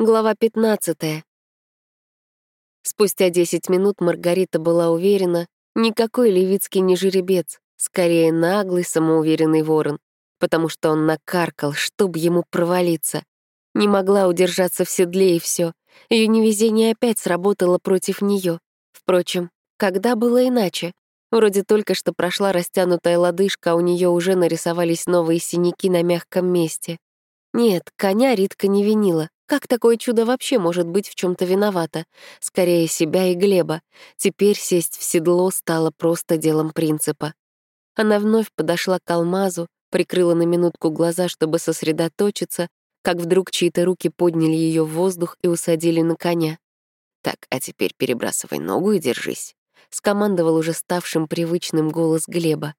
Глава 15. Спустя 10 минут Маргарита была уверена, никакой Левицкий не жеребец, скорее наглый, самоуверенный ворон, потому что он накаркал, чтоб ему провалиться. Не могла удержаться в седле и все. Ее невезение опять сработало против нее. Впрочем, когда было иначе? Вроде только что прошла растянутая лодыжка, а у нее уже нарисовались новые синяки на мягком месте. Нет, коня Ритка не винила. Как такое чудо вообще может быть в чем то виновата? Скорее, себя и Глеба. Теперь сесть в седло стало просто делом принципа. Она вновь подошла к алмазу, прикрыла на минутку глаза, чтобы сосредоточиться, как вдруг чьи-то руки подняли ее в воздух и усадили на коня. «Так, а теперь перебрасывай ногу и держись», — скомандовал уже ставшим привычным голос Глеба.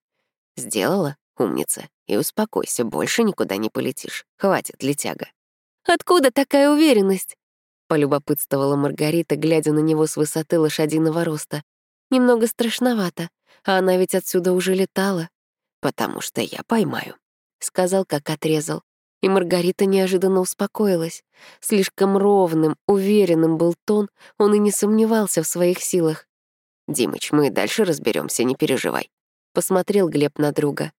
«Сделала, умница, и успокойся, больше никуда не полетишь. Хватит, летяга». Откуда такая уверенность?» — полюбопытствовала Маргарита, глядя на него с высоты лошадиного роста. «Немного страшновато, а она ведь отсюда уже летала». «Потому что я поймаю», — сказал, как отрезал. И Маргарита неожиданно успокоилась. Слишком ровным, уверенным был тон, он и не сомневался в своих силах. «Димыч, мы дальше разберемся, не переживай», — посмотрел Глеб на друга.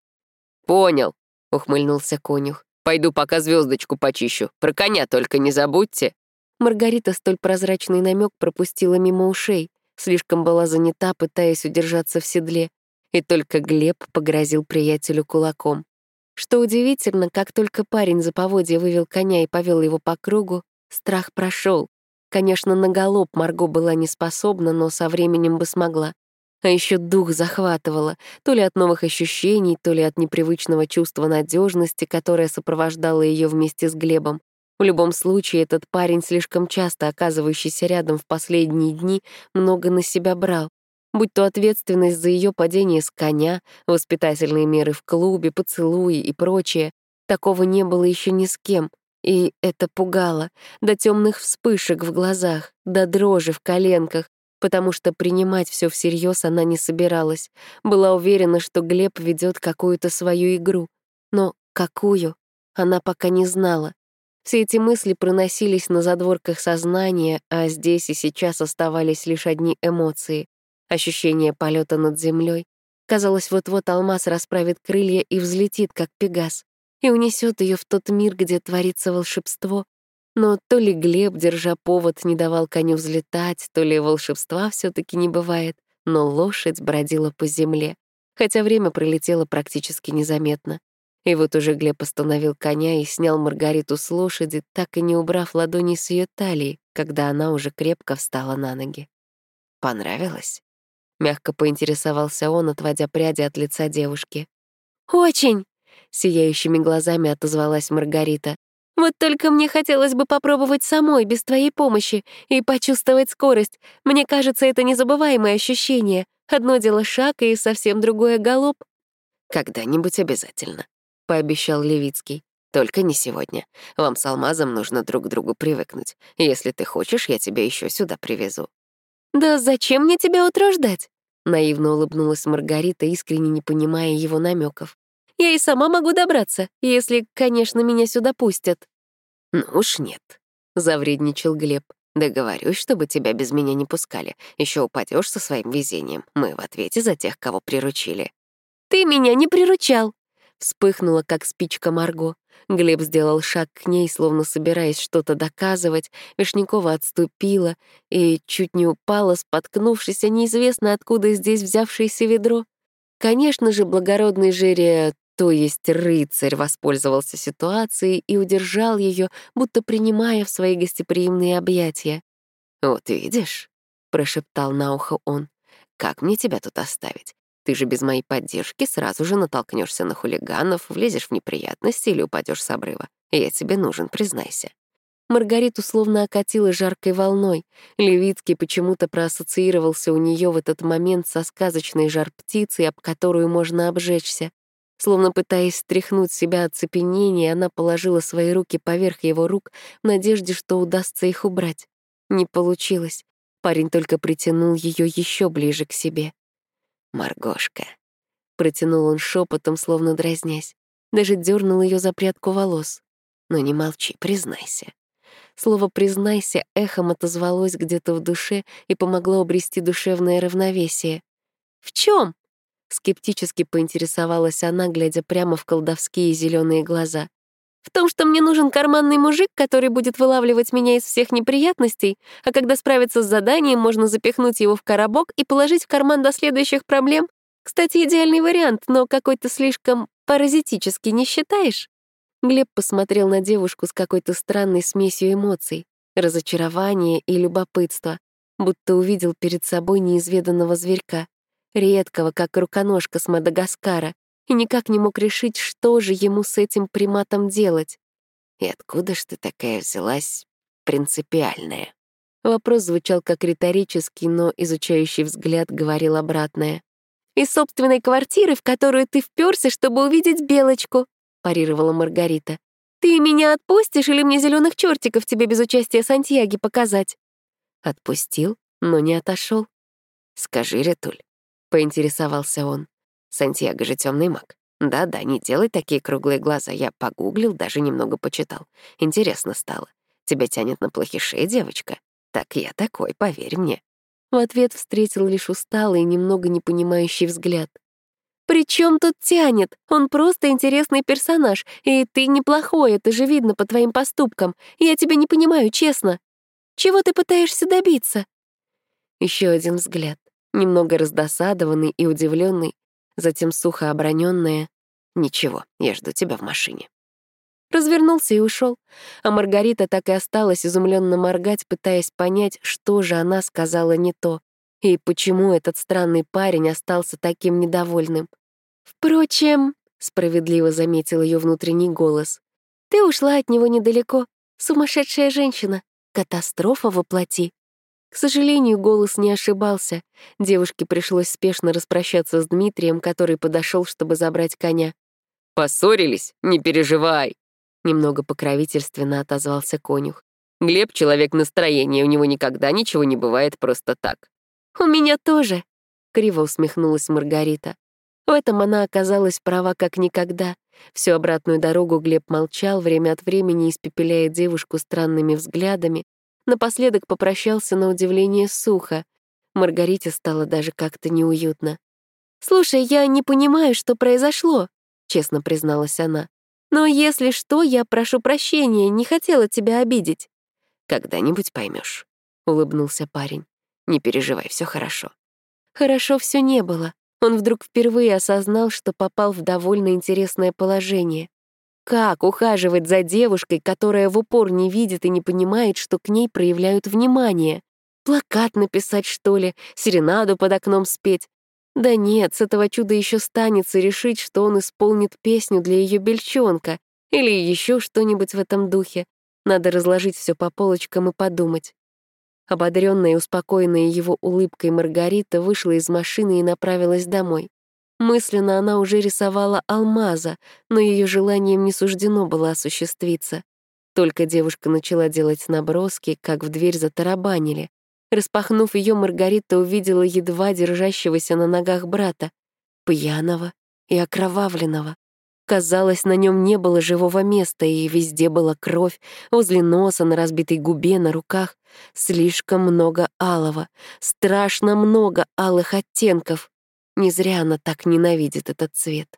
«Понял», — ухмыльнулся конюх. Пойду пока звездочку почищу. Про коня только не забудьте». Маргарита столь прозрачный намек пропустила мимо ушей. Слишком была занята, пытаясь удержаться в седле. И только Глеб погрозил приятелю кулаком. Что удивительно, как только парень за поводья вывел коня и повел его по кругу, страх прошел. Конечно, на галоп Марго была не способна, но со временем бы смогла. А еще дух захватывало, то ли от новых ощущений, то ли от непривычного чувства надежности, которое сопровождало ее вместе с Глебом. В любом случае, этот парень, слишком часто оказывающийся рядом в последние дни, много на себя брал. Будь то ответственность за ее падение с коня, воспитательные меры в клубе, поцелуи и прочее. Такого не было еще ни с кем. И это пугало. До темных вспышек в глазах, до дрожи в коленках, потому что принимать все всерьез она не собиралась. Была уверена, что Глеб ведет какую-то свою игру. Но какую? Она пока не знала. Все эти мысли проносились на задворках сознания, а здесь и сейчас оставались лишь одни эмоции. Ощущение полета над землей. Казалось, вот-вот алмаз расправит крылья и взлетит, как пегас, и унесет ее в тот мир, где творится волшебство, но то ли Глеб, держа повод, не давал коню взлетать, то ли волшебства все таки не бывает, но лошадь бродила по земле, хотя время пролетело практически незаметно. И вот уже Глеб остановил коня и снял Маргариту с лошади, так и не убрав ладони с ее талии, когда она уже крепко встала на ноги. «Понравилось?» — мягко поинтересовался он, отводя пряди от лица девушки. «Очень!» — сияющими глазами отозвалась Маргарита. Вот только мне хотелось бы попробовать самой, без твоей помощи, и почувствовать скорость. Мне кажется, это незабываемое ощущение. Одно дело шаг, и совсем другое — галоп. «Когда-нибудь обязательно», — пообещал Левицкий. «Только не сегодня. Вам с Алмазом нужно друг к другу привыкнуть. Если ты хочешь, я тебя еще сюда привезу». «Да зачем мне тебя утруждать?» Наивно улыбнулась Маргарита, искренне не понимая его намеков. «Я и сама могу добраться, если, конечно, меня сюда пустят». «Ну уж нет», — завредничал Глеб. «Договорюсь, чтобы тебя без меня не пускали. Еще упадешь со своим везением. Мы в ответе за тех, кого приручили». «Ты меня не приручал!» Вспыхнула, как спичка Марго. Глеб сделал шаг к ней, словно собираясь что-то доказывать. Вишнякова отступила и чуть не упала, споткнувшись о неизвестно откуда здесь взявшееся ведро. Конечно же, благородный Жерия то есть рыцарь воспользовался ситуацией и удержал ее, будто принимая в свои гостеприимные объятия. «Вот видишь», — прошептал на ухо он, — «как мне тебя тут оставить? Ты же без моей поддержки сразу же натолкнешься на хулиганов, влезешь в неприятности или упадешь с обрыва. Я тебе нужен, признайся». Маргариту словно окатило жаркой волной. Левицкий почему-то проассоциировался у нее в этот момент со сказочной жар-птицей, об которую можно обжечься. Словно пытаясь стряхнуть себя от цепенения, она положила свои руки поверх его рук в надежде, что удастся их убрать. Не получилось. Парень только притянул ее еще ближе к себе. «Маргошка», — протянул он шепотом, словно дразнясь. Даже дернул ее за прядку волос. «Но не молчи, признайся». Слово «признайся» эхом отозвалось где-то в душе и помогло обрести душевное равновесие. «В чем? Скептически поинтересовалась она, глядя прямо в колдовские зеленые глаза. «В том, что мне нужен карманный мужик, который будет вылавливать меня из всех неприятностей, а когда справится с заданием, можно запихнуть его в коробок и положить в карман до следующих проблем? Кстати, идеальный вариант, но какой-то слишком паразитический, не считаешь?» Глеб посмотрел на девушку с какой-то странной смесью эмоций, разочарования и любопытства, будто увидел перед собой неизведанного зверька, редкого, как руконожка с Мадагаскара, и никак не мог решить, что же ему с этим приматом делать. «И откуда ж ты такая взялась принципиальная?» Вопрос звучал как риторический, но изучающий взгляд говорил обратное. «Из собственной квартиры, в которую ты впёрся, чтобы увидеть Белочку», — парировала Маргарита. «Ты меня отпустишь или мне зеленых чертиков тебе без участия Сантьяги показать?» Отпустил, но не отошел. «Скажи, Ретуль», — поинтересовался он. «Сантьяго же темный маг. Да-да, не делай такие круглые глаза. Я погуглил, даже немного почитал. Интересно стало. Тебя тянет на плохишей, девочка? Так я такой, поверь мне». В ответ встретил лишь усталый, немного непонимающий взгляд. «При чем тут тянет? Он просто интересный персонаж, и ты неплохой, это же видно по твоим поступкам. Я тебя не понимаю, честно. Чего ты пытаешься добиться?» Еще один взгляд, немного раздосадованный и удивленный, затем сухо оброненное «Ничего, я жду тебя в машине». Развернулся и ушел, а Маргарита так и осталась изумленно моргать, пытаясь понять, что же она сказала не то, и почему этот странный парень остался таким недовольным. «Впрочем», — справедливо заметил ее внутренний голос, «ты ушла от него недалеко. Сумасшедшая женщина. Катастрофа воплоти». К сожалению, голос не ошибался. Девушке пришлось спешно распрощаться с Дмитрием, который подошел, чтобы забрать коня. «Поссорились? Не переживай!» Немного покровительственно отозвался конюх. «Глеб — человек настроения, у него никогда ничего не бывает просто так». «У меня тоже», — криво усмехнулась Маргарита. В этом она оказалась права как никогда. Всю обратную дорогу Глеб молчал, время от времени испепеляя девушку странными взглядами. Напоследок попрощался на удивление сухо. Маргарите стало даже как-то неуютно. «Слушай, я не понимаю, что произошло», — честно призналась она. «Но если что, я прошу прощения, не хотела тебя обидеть». «Когда-нибудь поймешь, улыбнулся парень. «Не переживай, все хорошо». Хорошо все не было. Он вдруг впервые осознал, что попал в довольно интересное положение. Как ухаживать за девушкой, которая в упор не видит и не понимает, что к ней проявляют внимание? Плакат написать, что ли, серенаду под окном спеть? Да нет, с этого чуда еще станется решить, что он исполнит песню для ее бельчонка или еще что-нибудь в этом духе. Надо разложить все по полочкам и подумать. Ободренная и успокоенная его улыбкой Маргарита вышла из машины и направилась домой. Мысленно она уже рисовала алмаза, но ее желанием не суждено было осуществиться. Только девушка начала делать наброски, как в дверь затарабанили. Распахнув ее, Маргарита увидела едва держащегося на ногах брата, пьяного и окровавленного. Казалось, на нем не было живого места, и везде была кровь, возле носа, на разбитой губе, на руках. Слишком много алого, страшно много алых оттенков. Не зря она так ненавидит этот цвет.